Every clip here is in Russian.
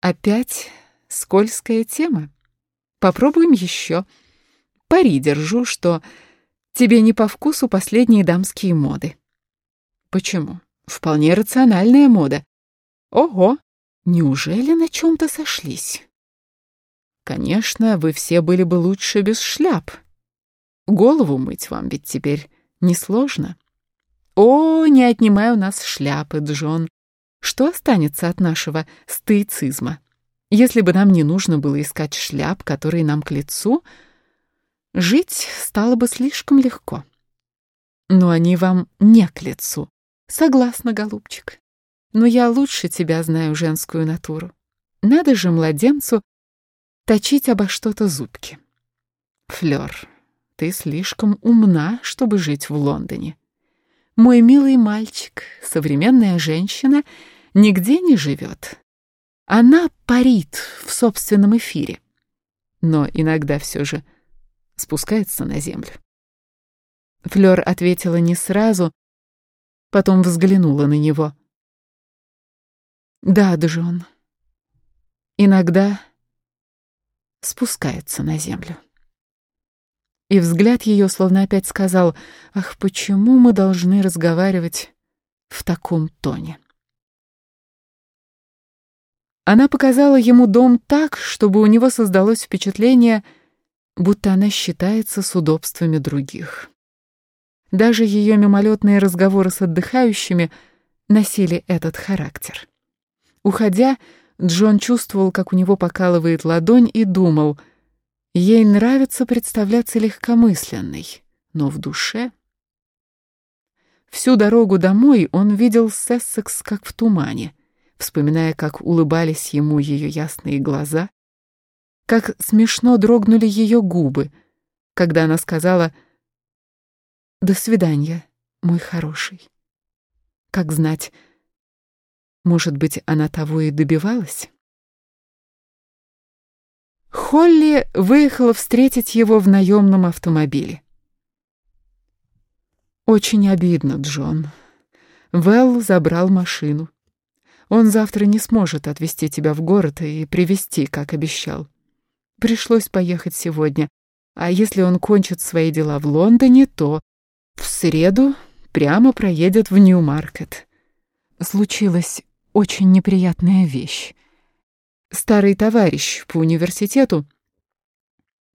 Опять скользкая тема. Попробуем еще. Пари держу, что тебе не по вкусу последние дамские моды. Почему? Вполне рациональная мода. Ого, неужели на чем-то сошлись? Конечно, вы все были бы лучше без шляп. Голову мыть вам ведь теперь несложно. О, не отнимай у нас шляпы, Джон. Что останется от нашего стоицизма? Если бы нам не нужно было искать шляп, которые нам к лицу, жить стало бы слишком легко. Но они вам не к лицу. Согласна, голубчик. Но я лучше тебя знаю женскую натуру. Надо же младенцу точить обо что-то зубки. Флёр, ты слишком умна, чтобы жить в Лондоне. Мой милый мальчик, современная женщина, нигде не живет. Она парит в собственном эфире, но иногда все же спускается на землю. Флёр ответила не сразу, потом взглянула на него. Да, Джон, иногда спускается на землю. И взгляд ее словно опять сказал, «Ах, почему мы должны разговаривать в таком тоне?» Она показала ему дом так, чтобы у него создалось впечатление, будто она считается с удобствами других. Даже ее мимолетные разговоры с отдыхающими носили этот характер. Уходя, Джон чувствовал, как у него покалывает ладонь, и думал — Ей нравится представляться легкомысленной, но в душе... Всю дорогу домой он видел Сессекс как в тумане, вспоминая, как улыбались ему ее ясные глаза, как смешно дрогнули ее губы, когда она сказала «До свидания, мой хороший». Как знать, может быть, она того и добивалась? Холли выехала встретить его в наемном автомобиле. «Очень обидно, Джон. Вэл забрал машину. Он завтра не сможет отвезти тебя в город и привезти, как обещал. Пришлось поехать сегодня, а если он кончит свои дела в Лондоне, то в среду прямо проедет в Нью-Маркет. Случилась очень неприятная вещь старый товарищ по университету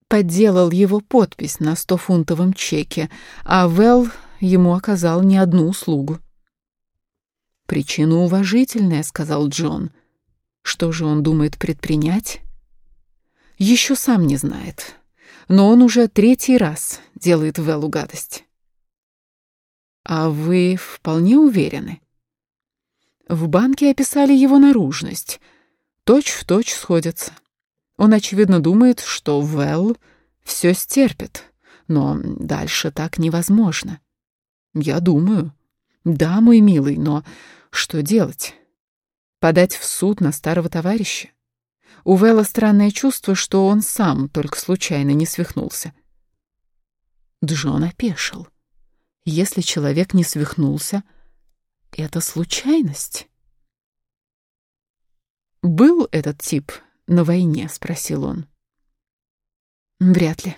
подделал его подпись на стофунтовом чеке, а Вэл ему оказал не одну услугу. «Причина уважительная», — сказал Джон. «Что же он думает предпринять?» «Еще сам не знает, но он уже третий раз делает Вэллу гадость». «А вы вполне уверены?» В банке описали его наружность — точь в точь сходятся. Он, очевидно, думает, что Вэл все стерпит, но дальше так невозможно. Я думаю. Да, мой милый, но что делать? Подать в суд на старого товарища? У Вэлла странное чувство, что он сам только случайно не свихнулся. Джон опешил. Если человек не свихнулся, это случайность. «Был этот тип на войне?» — спросил он. «Вряд ли.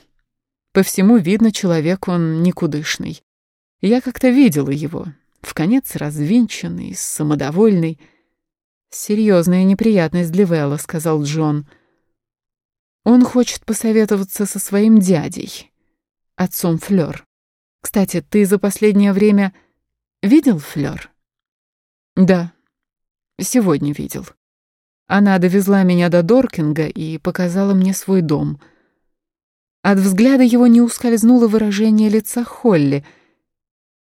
По всему видно, человек он никудышный. Я как-то видела его, в конец развинченный, самодовольный. Серьезная неприятность для Вэлла», — сказал Джон. «Он хочет посоветоваться со своим дядей, отцом Флёр. Кстати, ты за последнее время видел Флёр?» «Да, сегодня видел». Она довезла меня до Доркинга и показала мне свой дом. От взгляда его не ускользнуло выражение лица Холли,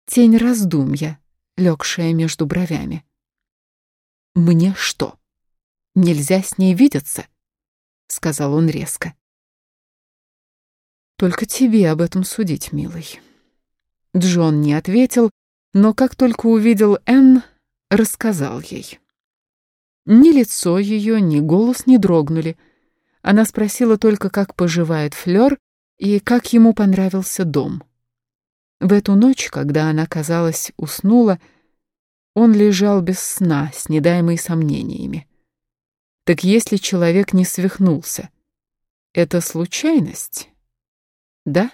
тень раздумья, легшая между бровями. «Мне что, нельзя с ней видеться?» — сказал он резко. «Только тебе об этом судить, милый». Джон не ответил, но как только увидел Энн, рассказал ей. Ни лицо ее, ни голос не дрогнули. Она спросила только, как поживает Флёр и как ему понравился дом. В эту ночь, когда она, казалось, уснула, он лежал без сна, с недаемой сомнениями. Так если человек не свихнулся, это случайность, да?